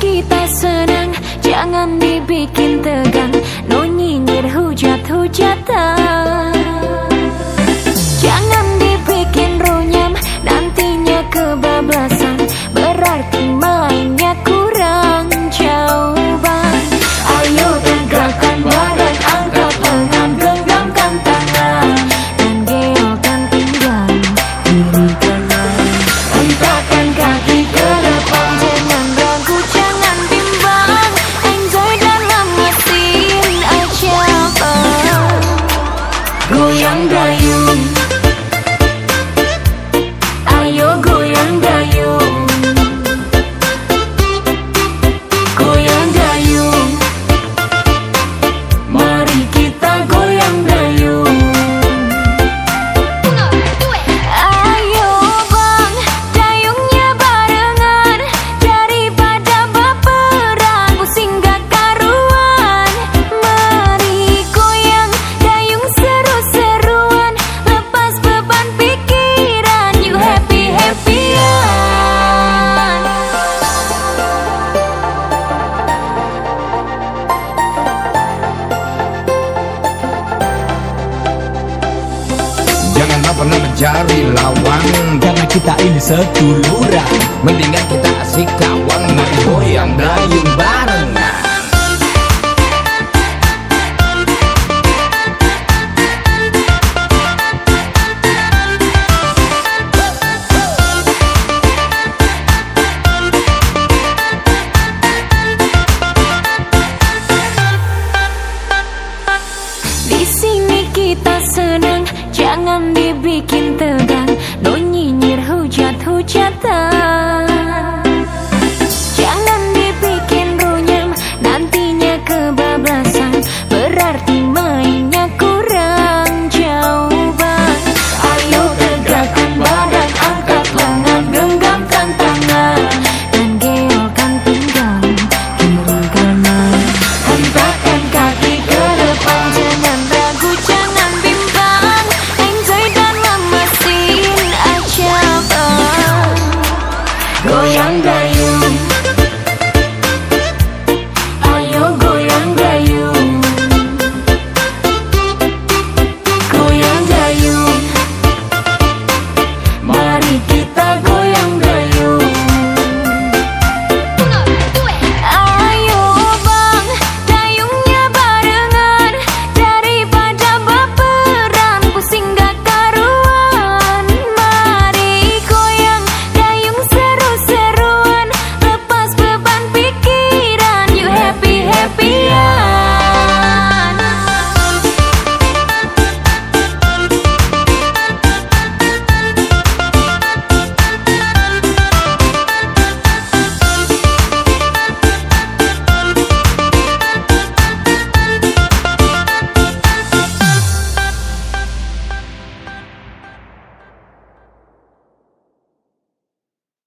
kita senang. Jangan dibikin tegang. No nyinyir hujat-hujatan. Jari lawan Karena kita ini seduluran Mendingan kita asik kawan Main goyang dayung bareng. Di sini kita senang, jangan dibikin kebablasan. Berarti